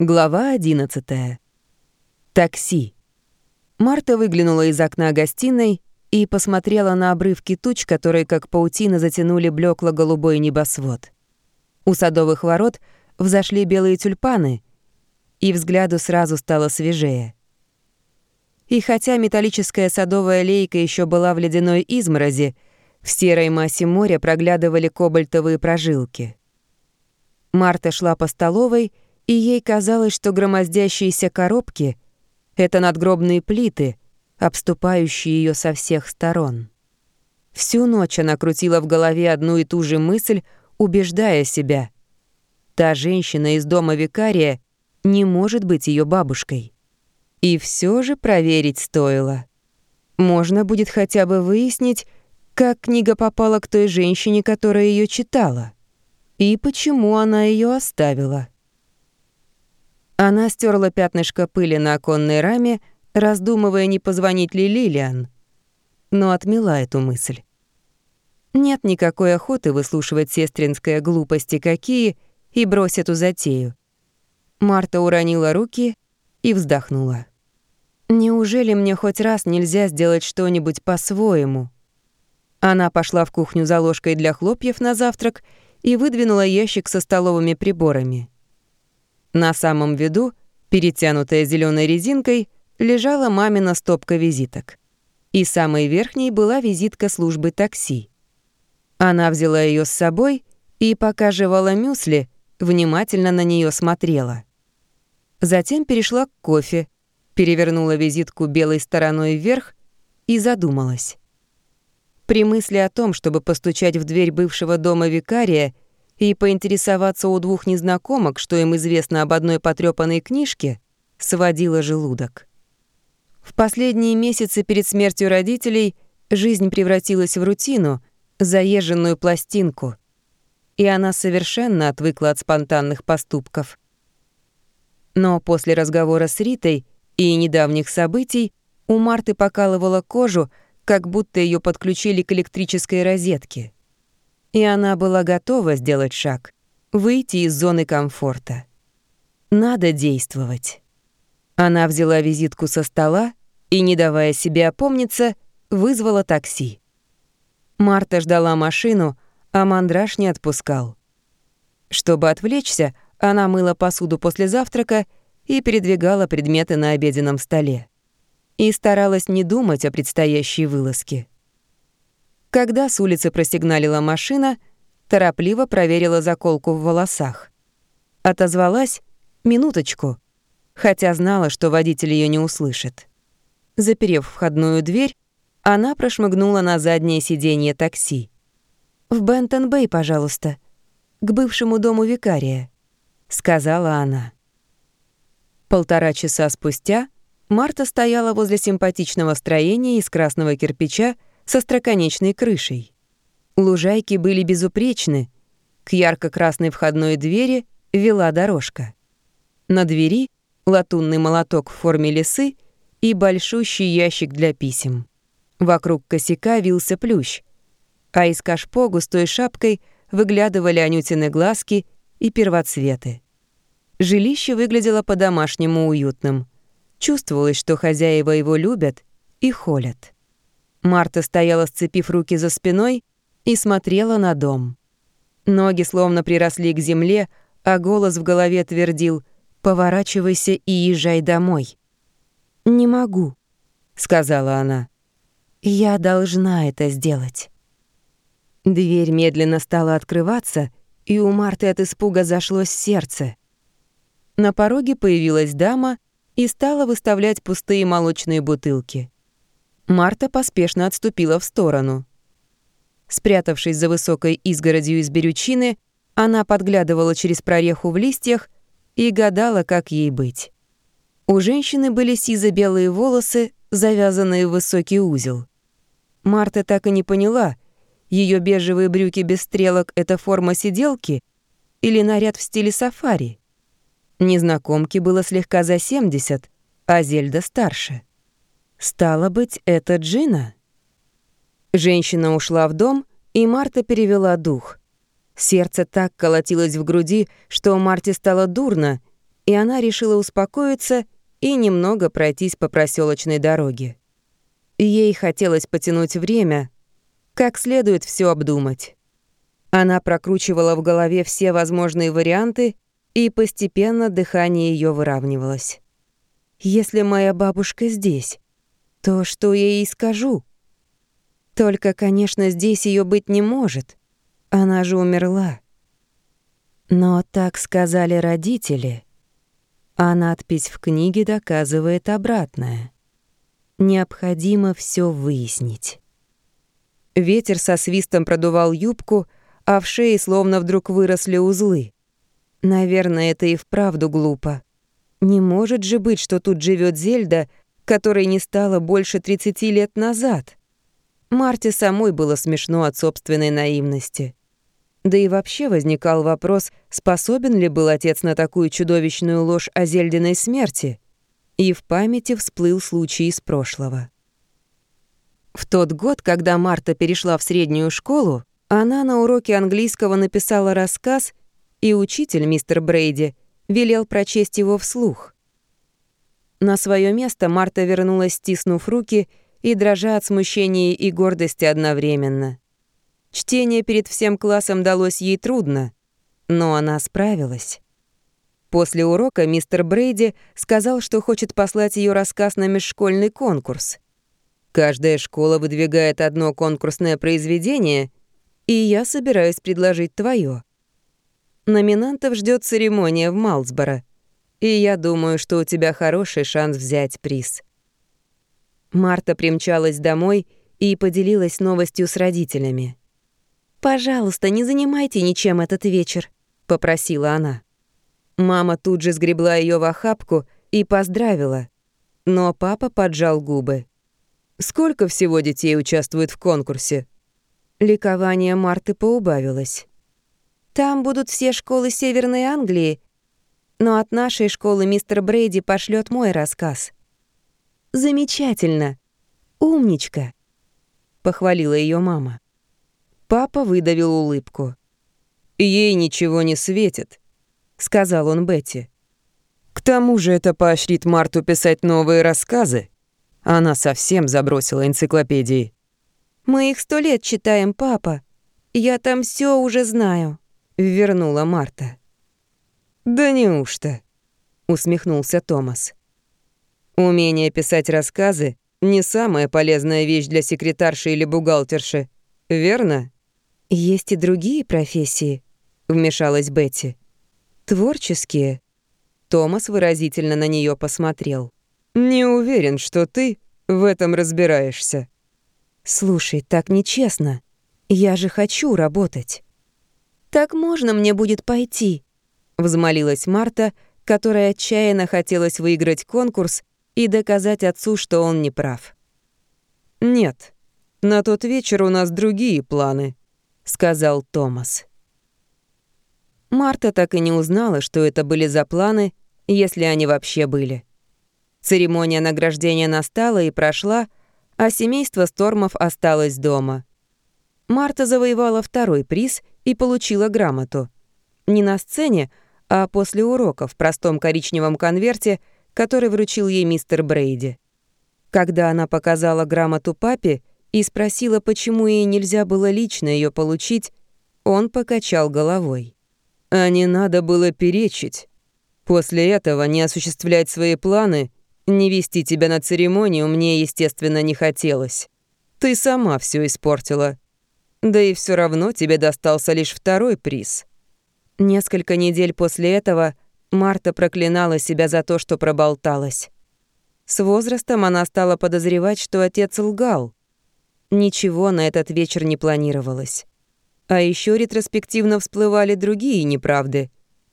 Глава 11. Такси. Марта выглянула из окна гостиной и посмотрела на обрывки туч, которые как паутина затянули блекло-голубой небосвод. У садовых ворот взошли белые тюльпаны, и взгляду сразу стало свежее. И хотя металлическая садовая лейка еще была в ледяной изморози, в серой массе моря проглядывали кобальтовые прожилки. Марта шла по столовой — и ей казалось, что громоздящиеся коробки — это надгробные плиты, обступающие ее со всех сторон. Всю ночь она крутила в голове одну и ту же мысль, убеждая себя. Та женщина из дома викария не может быть ее бабушкой. И все же проверить стоило. Можно будет хотя бы выяснить, как книга попала к той женщине, которая ее читала, и почему она ее оставила. Она стерла пятнышко пыли на оконной раме, раздумывая, не позвонить ли Лилиан, но отмела эту мысль. Нет никакой охоты выслушивать сестринское глупости какие и брось эту затею. Марта уронила руки и вздохнула. «Неужели мне хоть раз нельзя сделать что-нибудь по-своему?» Она пошла в кухню за ложкой для хлопьев на завтрак и выдвинула ящик со столовыми приборами. На самом виду, перетянутая зеленой резинкой, лежала мамина стопка визиток. И самой верхней была визитка службы такси. Она взяла ее с собой и, пока жевала мюсли, внимательно на нее смотрела. Затем перешла к кофе, перевернула визитку белой стороной вверх и задумалась. При мысли о том, чтобы постучать в дверь бывшего дома викария и поинтересоваться у двух незнакомок, что им известно об одной потрёпанной книжке, сводила желудок. В последние месяцы перед смертью родителей жизнь превратилась в рутину, заезженную пластинку, и она совершенно отвыкла от спонтанных поступков. Но после разговора с Ритой и недавних событий у Марты покалывала кожу, как будто ее подключили к электрической розетке и она была готова сделать шаг, выйти из зоны комфорта. Надо действовать. Она взяла визитку со стола и, не давая себе опомниться, вызвала такси. Марта ждала машину, а мандраж не отпускал. Чтобы отвлечься, она мыла посуду после завтрака и передвигала предметы на обеденном столе. И старалась не думать о предстоящей вылазке. Когда с улицы просигналила машина, торопливо проверила заколку в волосах. Отозвалась «минуточку», хотя знала, что водитель ее не услышит. Заперев входную дверь, она прошмыгнула на заднее сиденье такси. «В Бентон-Бэй, пожалуйста, к бывшему дому викария», — сказала она. Полтора часа спустя Марта стояла возле симпатичного строения из красного кирпича со строконечной крышей. Лужайки были безупречны. К ярко-красной входной двери вела дорожка. На двери латунный молоток в форме лисы и большущий ящик для писем. Вокруг косяка вился плющ, а из кашпо густой шапкой выглядывали анютины глазки и первоцветы. Жилище выглядело по-домашнему уютным. Чувствовалось, что хозяева его любят и холят. Марта стояла, сцепив руки за спиной, и смотрела на дом. Ноги словно приросли к земле, а голос в голове твердил «Поворачивайся и езжай домой». «Не могу», — сказала она. «Я должна это сделать». Дверь медленно стала открываться, и у Марты от испуга зашлось сердце. На пороге появилась дама и стала выставлять пустые молочные бутылки. Марта поспешно отступила в сторону. Спрятавшись за высокой изгородью из берючины, она подглядывала через прореху в листьях и гадала, как ей быть. У женщины были сизо-белые волосы, завязанные в высокий узел. Марта так и не поняла, ее бежевые брюки без стрелок — это форма сиделки или наряд в стиле сафари. Незнакомке было слегка за 70, а Зельда старше. Стало быть, это Джина? Женщина ушла в дом, и Марта перевела дух. Сердце так колотилось в груди, что Марте стало дурно, и она решила успокоиться и немного пройтись по проселочной дороге. Ей хотелось потянуть время, как следует все обдумать. Она прокручивала в голове все возможные варианты, и постепенно дыхание ее выравнивалось. «Если моя бабушка здесь, то что я ей скажу?» Только, конечно, здесь ее быть не может. Она же умерла. Но так сказали родители. А надпись в книге доказывает обратное. Необходимо все выяснить. Ветер со свистом продувал юбку, а в шее словно вдруг выросли узлы. Наверное, это и вправду глупо. Не может же быть, что тут живет Зельда, которой не стало больше 30 лет назад. Марте самой было смешно от собственной наивности. Да и вообще возникал вопрос, способен ли был отец на такую чудовищную ложь о Зельдиной смерти. И в памяти всплыл случай из прошлого. В тот год, когда Марта перешла в среднюю школу, она на уроке английского написала рассказ, и учитель, мистер Брейди, велел прочесть его вслух. На свое место Марта вернулась, стиснув руки, и дрожа от смущения и гордости одновременно. Чтение перед всем классом далось ей трудно, но она справилась. После урока мистер Брейди сказал, что хочет послать ее рассказ на межшкольный конкурс. Каждая школа выдвигает одно конкурсное произведение, и я собираюсь предложить твое. Номинантов ждет церемония в Малсборо, и я думаю, что у тебя хороший шанс взять приз. Марта примчалась домой и поделилась новостью с родителями. «Пожалуйста, не занимайте ничем этот вечер», — попросила она. Мама тут же сгребла ее в охапку и поздравила, но папа поджал губы. «Сколько всего детей участвует в конкурсе?» Ликование Марты поубавилось. «Там будут все школы Северной Англии, но от нашей школы мистер Брейди пошлет мой рассказ». Замечательно. Умничка, похвалила ее мама. Папа выдавил улыбку. Ей ничего не светит, сказал он Бетти. К тому же это поощрит Марту писать новые рассказы. Она совсем забросила энциклопедии. Мы их сто лет читаем, папа. Я там все уже знаю, вернула Марта. Да неужто? усмехнулся Томас. Умение писать рассказы — не самая полезная вещь для секретарши или бухгалтерши, верно? «Есть и другие профессии», — вмешалась Бетти. «Творческие». Томас выразительно на нее посмотрел. «Не уверен, что ты в этом разбираешься». «Слушай, так нечестно. Я же хочу работать». «Так можно мне будет пойти?» — взмолилась Марта, которая отчаянно хотелось выиграть конкурс и доказать отцу, что он не прав. «Нет, на тот вечер у нас другие планы», — сказал Томас. Марта так и не узнала, что это были за планы, если они вообще были. Церемония награждения настала и прошла, а семейство Стормов осталось дома. Марта завоевала второй приз и получила грамоту. Не на сцене, а после урока в простом коричневом конверте — который вручил ей мистер Брейди. Когда она показала грамоту папе и спросила, почему ей нельзя было лично ее получить, он покачал головой. «А не надо было перечить. После этого не осуществлять свои планы, не вести тебя на церемонию мне, естественно, не хотелось. Ты сама все испортила. Да и все равно тебе достался лишь второй приз». Несколько недель после этого Марта проклинала себя за то, что проболталась. С возрастом она стала подозревать, что отец лгал. Ничего на этот вечер не планировалось. А еще ретроспективно всплывали другие неправды.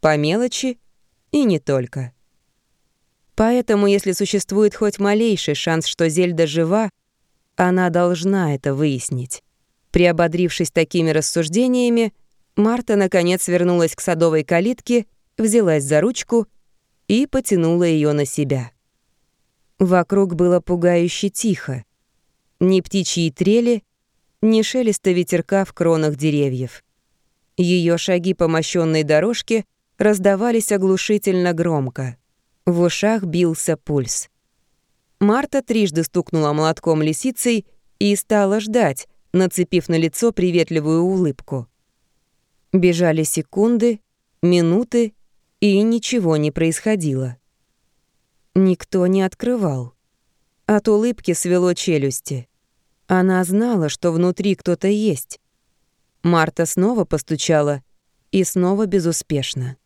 По мелочи и не только. Поэтому, если существует хоть малейший шанс, что Зельда жива, она должна это выяснить. Приободрившись такими рассуждениями, Марта наконец вернулась к садовой калитке взялась за ручку и потянула ее на себя. Вокруг было пугающе тихо. Ни птичьи трели, ни шелеста ветерка в кронах деревьев. Ее шаги по мощенной дорожке раздавались оглушительно громко. В ушах бился пульс. Марта трижды стукнула молотком лисицей и стала ждать, нацепив на лицо приветливую улыбку. Бежали секунды, минуты, и ничего не происходило. Никто не открывал. От улыбки свело челюсти. Она знала, что внутри кто-то есть. Марта снова постучала, и снова безуспешно.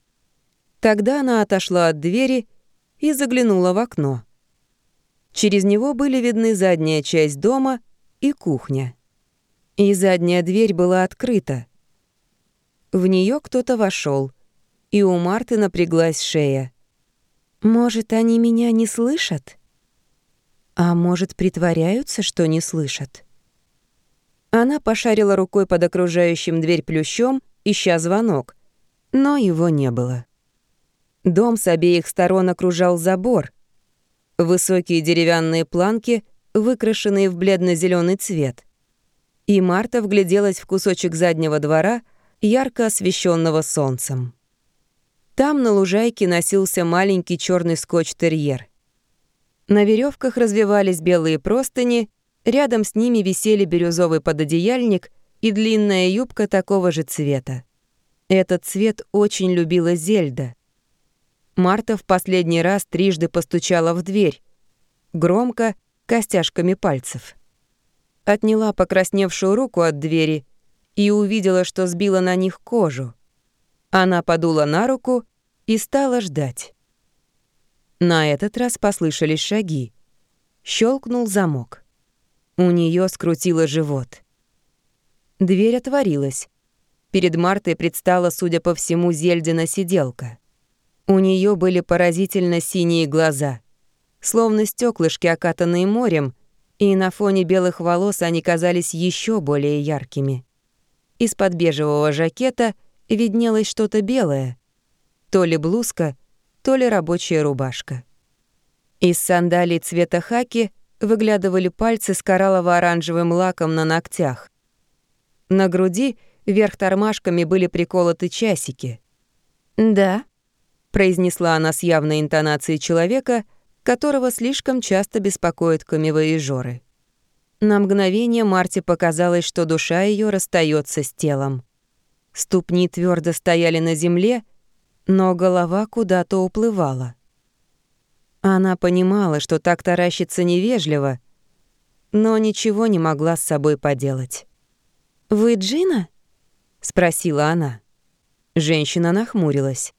Тогда она отошла от двери и заглянула в окно. Через него были видны задняя часть дома и кухня. И задняя дверь была открыта. В нее кто-то вошел, и у Марты напряглась шея. «Может, они меня не слышат?» А может, притворяются, что не слышат? Она пошарила рукой под окружающим дверь плющом, ища звонок, но его не было. Дом с обеих сторон окружал забор. Высокие деревянные планки, выкрашенные в бледно зеленый цвет. И Марта вгляделась в кусочек заднего двора, ярко освещенного солнцем. Там на лужайке носился маленький черный скотч-терьер — на веревках развивались белые простыни, рядом с ними висели бирюзовый пододеяльник и длинная юбка такого же цвета. Этот цвет очень любила Зельда. Марта в последний раз трижды постучала в дверь. Громко, костяшками пальцев. Отняла покрасневшую руку от двери и увидела, что сбила на них кожу. Она подула на руку и стала ждать. На этот раз послышались шаги. Щелкнул замок. У нее скрутило живот. Дверь отворилась. Перед Мартой предстала, судя по всему, Зельдина сиделка. У нее были поразительно синие глаза, словно стеклышки, окатанные морем, и на фоне белых волос они казались еще более яркими. Из-под бежевого жакета виднелось что-то белое, то ли блузка, то ли рабочая рубашка. Из сандалий цвета хаки выглядывали пальцы с кораллово-оранжевым лаком на ногтях. На груди вверх тормашками были приколоты часики. «Да», — произнесла она с явной интонацией человека, которого слишком часто беспокоят камевоежоры. На мгновение Марте показалось, что душа ее расстается с телом. Ступни твердо стояли на земле, но голова куда-то уплывала. Она понимала, что так таращится невежливо, но ничего не могла с собой поделать. «Вы Джина?» — спросила она. Женщина нахмурилась.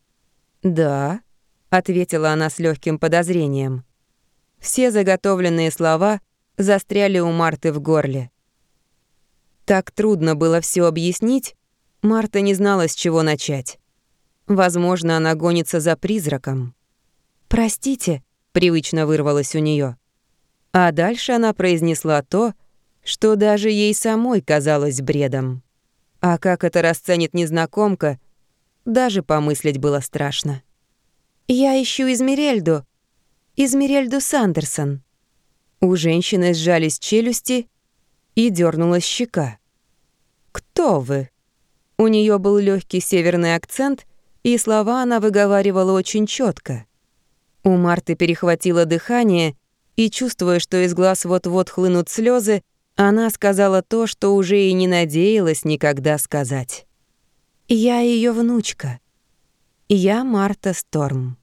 «Да», — ответила она с легким подозрением. Все заготовленные слова застряли у Марты в горле. Так трудно было все объяснить, Марта не знала, с чего начать. Возможно, она гонится за призраком. «Простите», — привычно вырвалось у нее. А дальше она произнесла то, что даже ей самой казалось бредом. А как это расценит незнакомка, даже помыслить было страшно. «Я ищу Измерельду. Измерельду Сандерсон». У женщины сжались челюсти и дернулась щека. «Кто вы?» У нее был легкий северный акцент — и слова она выговаривала очень четко. У Марты перехватило дыхание, и, чувствуя, что из глаз вот-вот хлынут слезы, она сказала то, что уже и не надеялась никогда сказать. «Я ее внучка. Я Марта Сторм».